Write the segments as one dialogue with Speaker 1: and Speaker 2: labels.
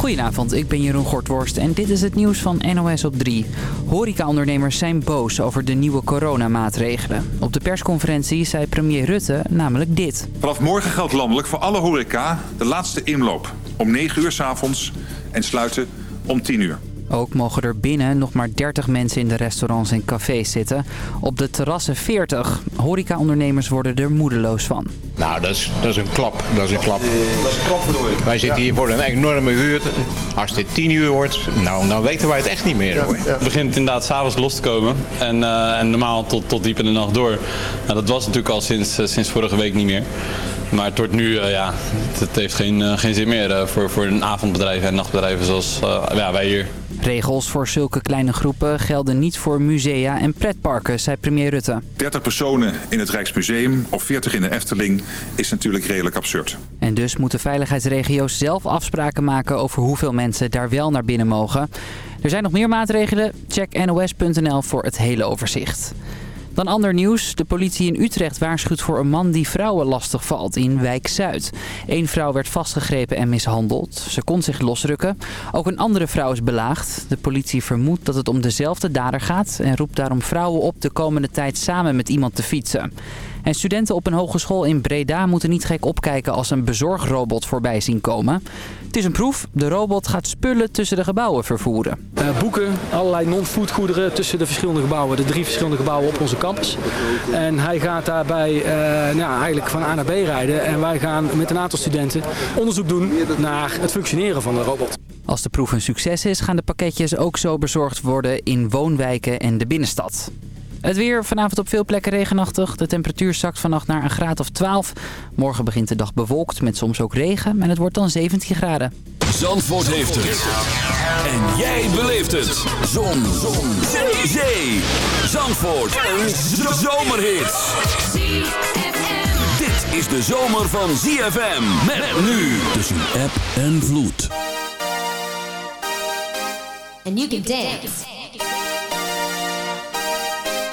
Speaker 1: Goedenavond, ik ben Jeroen Gortworst en dit is het nieuws van NOS op 3. Horecaondernemers zijn boos over de nieuwe coronamaatregelen. Op de persconferentie zei premier Rutte namelijk dit.
Speaker 2: Vanaf morgen geldt landelijk voor alle horeca de laatste inloop. Om 9 uur s avonds en sluiten om 10 uur.
Speaker 1: Ook mogen er binnen nog maar 30 mensen in de restaurants en cafés zitten. Op de terrassen 40. Horecaondernemers worden er moedeloos van.
Speaker 3: Nou, dat is, dat is een klap. Dat is een klap. Dat is een klap voor Wij zitten hier voor een enorme huur. Als dit 10 uur wordt, nou, dan weten wij het echt niet meer. Hoor.
Speaker 4: Het begint inderdaad s'avonds los te komen. En, uh, en normaal tot, tot diep in de nacht door. Nou, dat was natuurlijk al sinds, uh, sinds vorige week niet meer. Maar het wordt nu, uh, ja, het, het, heeft geen, uh, geen zin meer uh, voor, voor een avondbedrijven en nachtbedrijven zoals ja, wij hier.
Speaker 1: Regels voor zulke kleine groepen gelden niet voor musea en pretparken, zei premier Rutte.
Speaker 2: 30 personen in het Rijksmuseum of 40 in de Efteling is natuurlijk redelijk absurd.
Speaker 1: En dus moeten veiligheidsregio's zelf afspraken maken over hoeveel mensen daar wel naar binnen mogen. Er zijn nog meer maatregelen. Check nos.nl voor het hele overzicht. Dan ander nieuws. De politie in Utrecht waarschuwt voor een man die vrouwen lastig valt in Wijk Zuid. Eén vrouw werd vastgegrepen en mishandeld. Ze kon zich losrukken. Ook een andere vrouw is belaagd. De politie vermoedt dat het om dezelfde dader gaat en roept daarom vrouwen op de komende tijd samen met iemand te fietsen. En studenten op een hogeschool in Breda moeten niet gek opkijken als een bezorgrobot voorbij zien komen. Het is een proef. De robot gaat spullen tussen de gebouwen vervoeren.
Speaker 5: Uh, boeken, allerlei non-foodgoederen tussen de verschillende gebouwen. De drie verschillende gebouwen op onze campus. En hij gaat daarbij uh, nou, eigenlijk van A naar B rijden. En wij gaan met een aantal studenten onderzoek doen naar het functioneren van de robot.
Speaker 1: Als de proef een succes is, gaan de pakketjes ook zo bezorgd worden in woonwijken en de binnenstad. Het weer vanavond op veel plekken regenachtig. De temperatuur zakt vannacht naar een graad of 12. Morgen begint de dag bewolkt met soms ook regen. En het wordt dan 17 graden.
Speaker 6: Zandvoort heeft het. En jij beleeft het. Zon. Zon. Zee. Zee. Zandvoort. Een zomerhit. Dit is de zomer van ZFM. Met nu tussen app en vloed.
Speaker 7: And you can dance.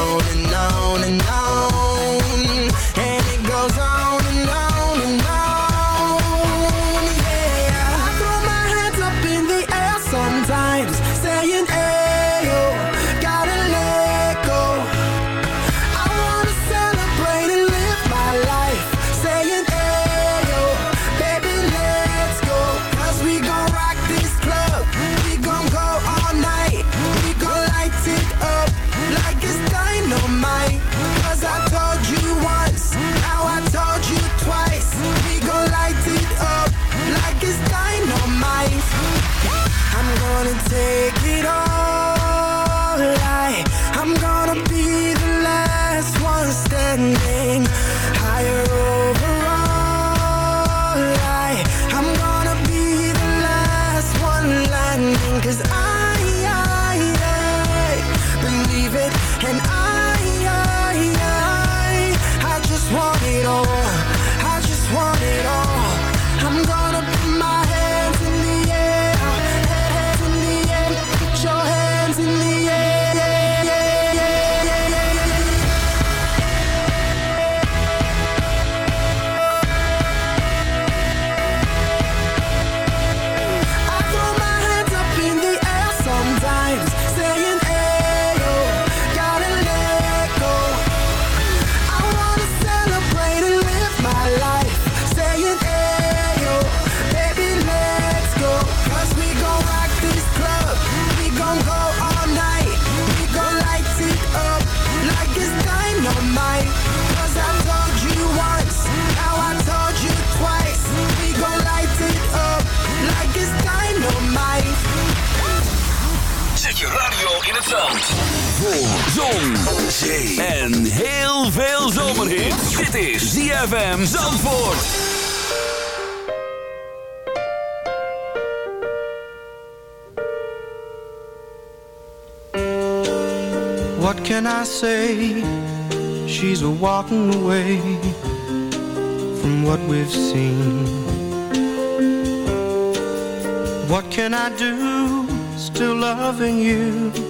Speaker 7: on
Speaker 8: and on and on.
Speaker 6: Zandvoort. Voor zon, zee en heel veel zomerhit. Dit is ZFM Zandvoort.
Speaker 8: What can I say? She's a walking away from what we've seen. What can I do? Still loving you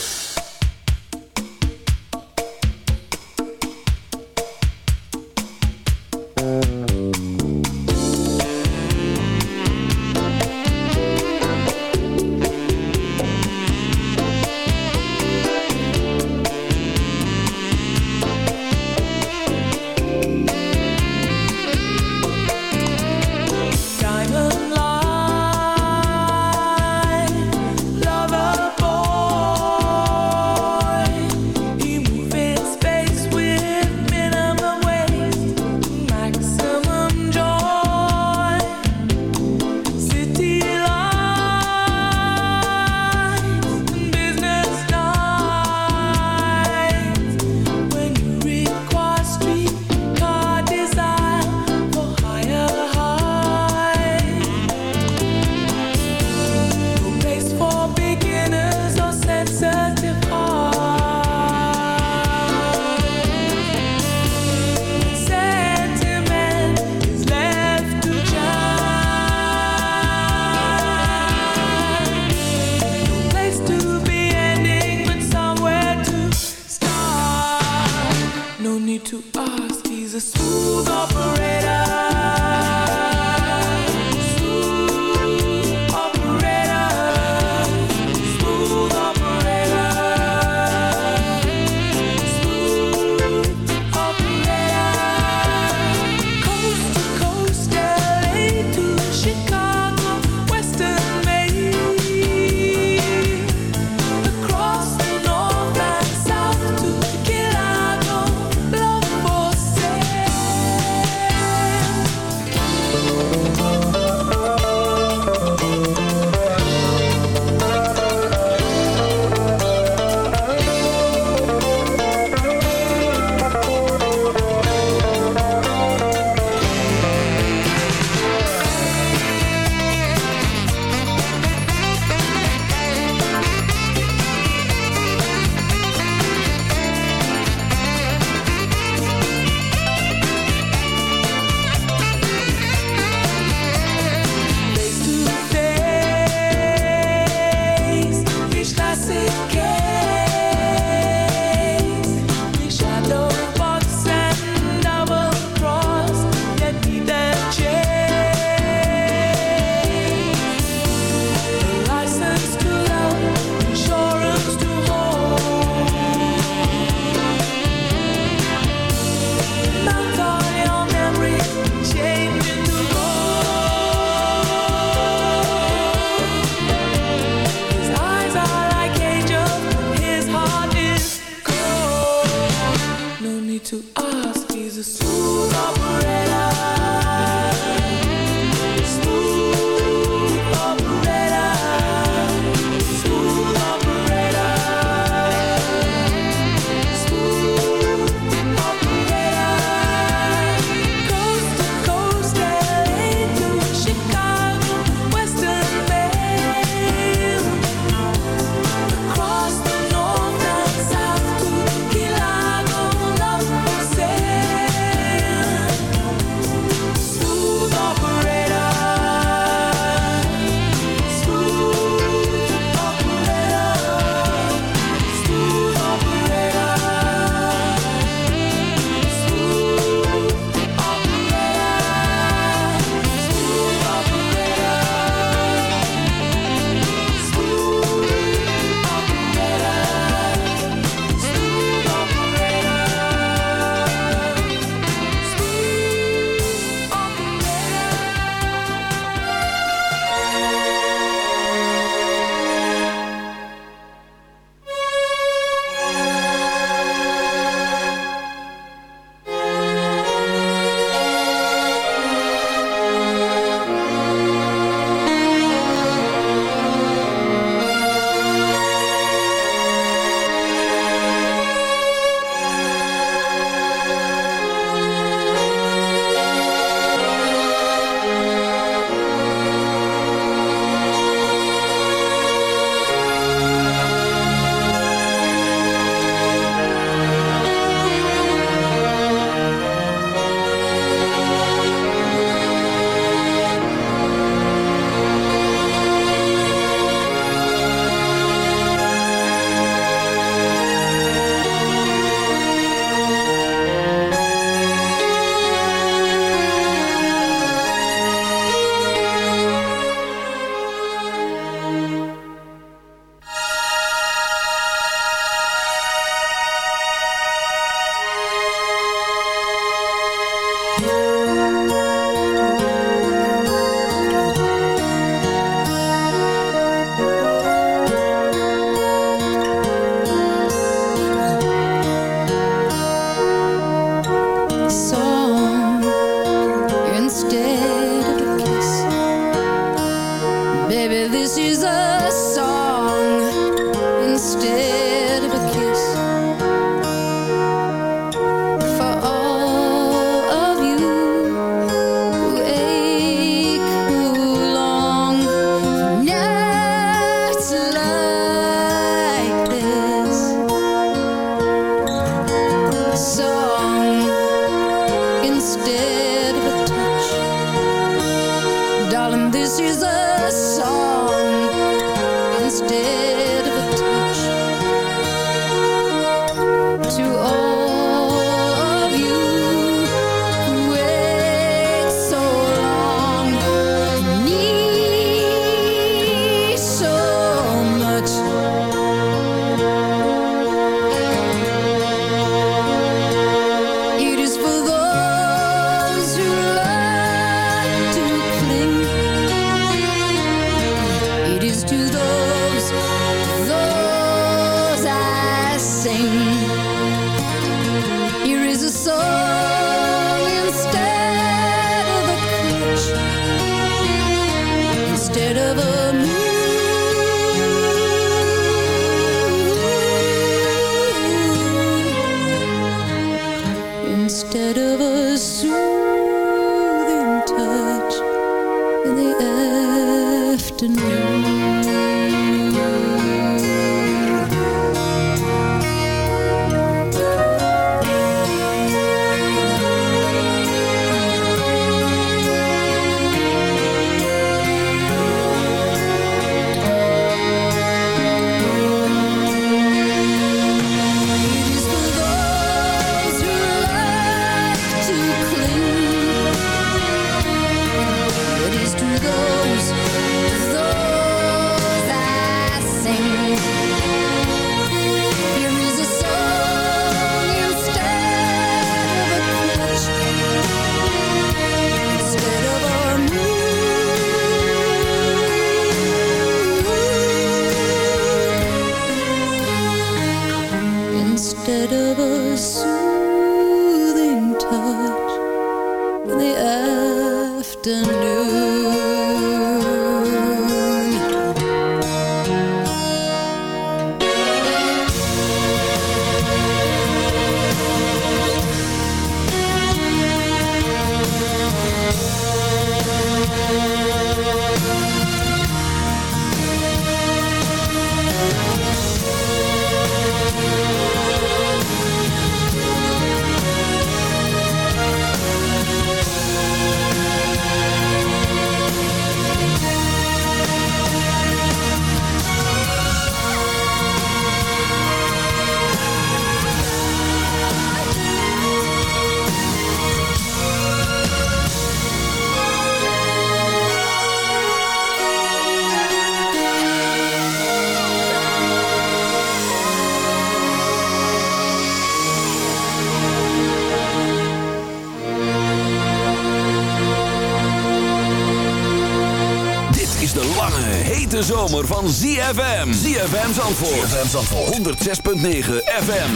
Speaker 6: Van ZFM. ZFM Zandvoort. ZFM Zandvoort. 106.9 FM.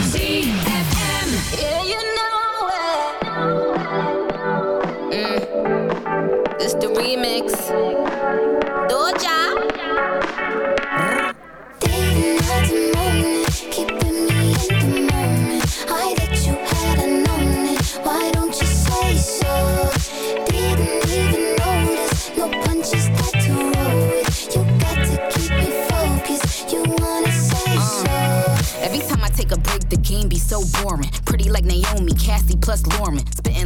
Speaker 9: Yeah, you know it. Mm. The remix. Doja.
Speaker 10: Naomi, Cassie plus Lauren.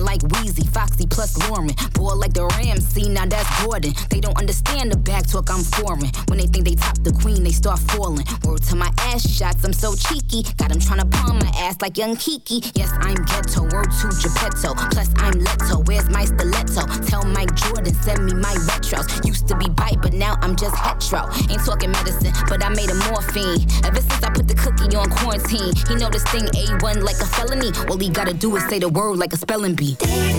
Speaker 10: Like Wheezy, Foxy plus Lauren. Boy like the Ramsay, now that's Gordon. They don't understand the back talk I'm foreign. When they think they top the queen, they start falling. Word to my ass shots, I'm so cheeky. Got them tryna palm my ass like young Kiki. Yes, I'm ghetto, word to Geppetto. Plus I'm Leto, where's my stiletto? Tell Mike Jordan, send me my retros. Used to be bite, but now I'm just hetero. Ain't talking medicine, but I made a morphine. Ever since I put the cookie on quarantine, he know this thing A1 like a felony. All he gotta do is say the word like a spelling bee.
Speaker 7: Why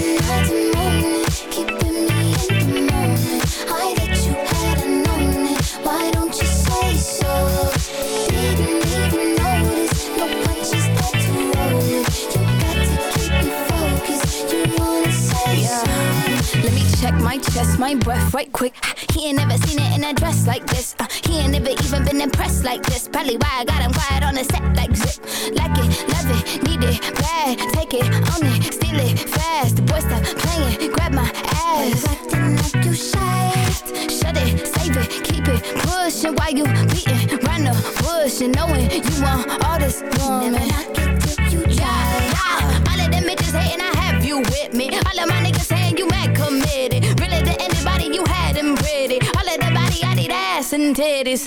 Speaker 9: my chest, my breath right quick. He ain't never seen it in a dress like this. Uh, he ain't never even been impressed like this. Probably why I got him quiet on the set like zip. Like it, love it, need it, bad. Take it, own it, steal it, fast. The boy stop playing, grab my ass.
Speaker 11: Acting like you shy.
Speaker 9: Shut it, save it, keep it pushing while you beating round the bush and knowing you want all this woman.
Speaker 11: Never knock it till you
Speaker 9: Yeah,
Speaker 11: try.
Speaker 9: yeah. All of them bitches hating, I have you with me. All of my niggas saying you mad committed. Ass and titties.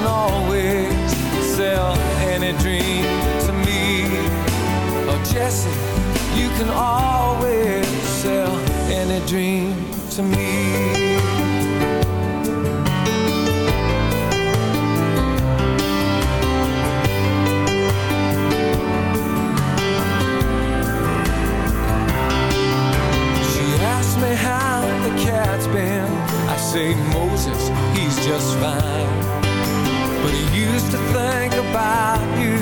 Speaker 12: can always sell any dream to me. Oh, Jesse, you can always sell any dream to me. She asked me how the cat's been. I say, Moses, he's just fine. Used to think about you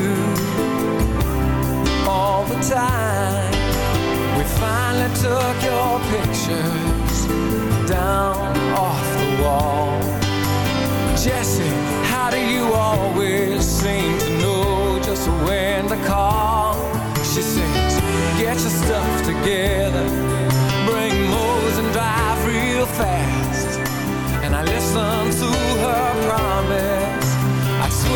Speaker 12: all the time. We finally took your pictures down off the wall. Jesse, how do you always seem to know just when to call? She says, get your stuff together, bring Mose and drive real fast. And I listen to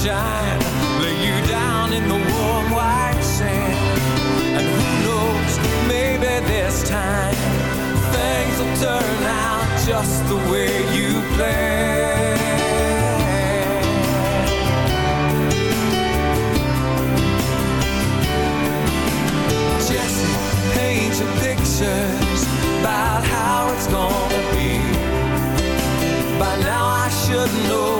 Speaker 12: Sunshine, lay you down in the warm white sand. And who knows, maybe this time things will turn out just the way you planned. Jesse, paint your pictures about how it's gonna be. By now I should know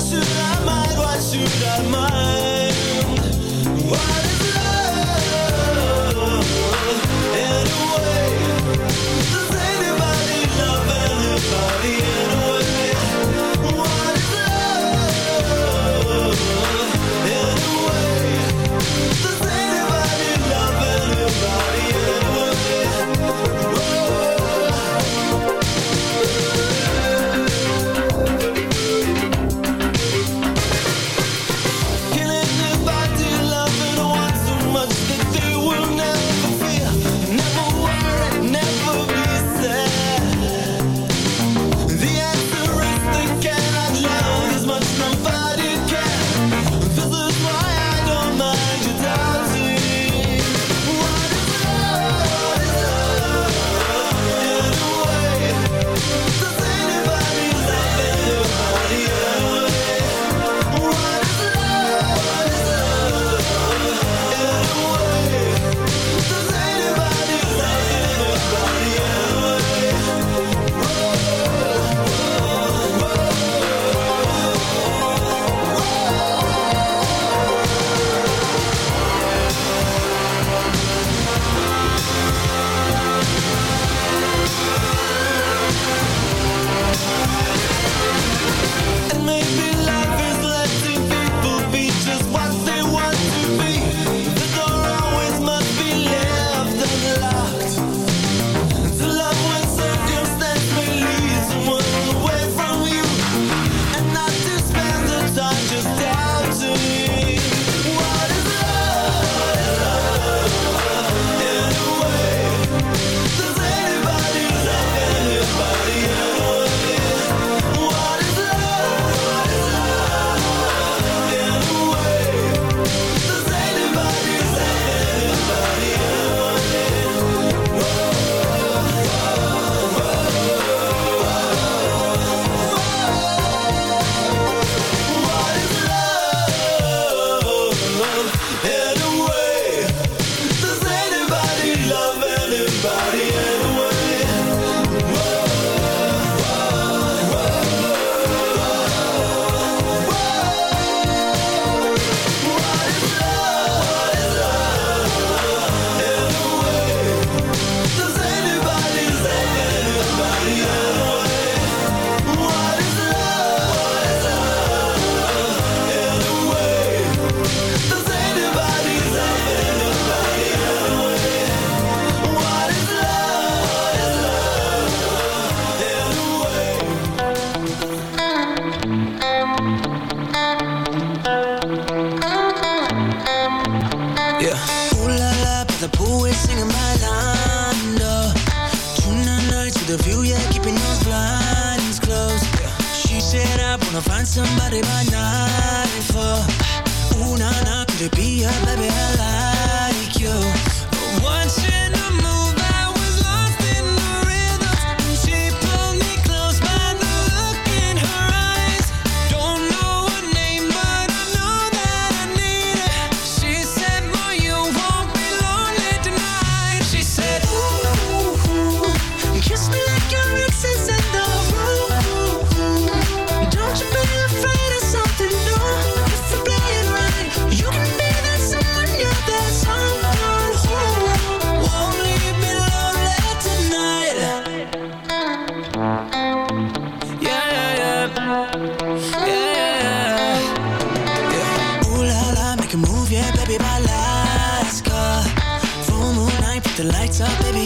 Speaker 13: should I mind? Why should I
Speaker 8: mind? Up, baby,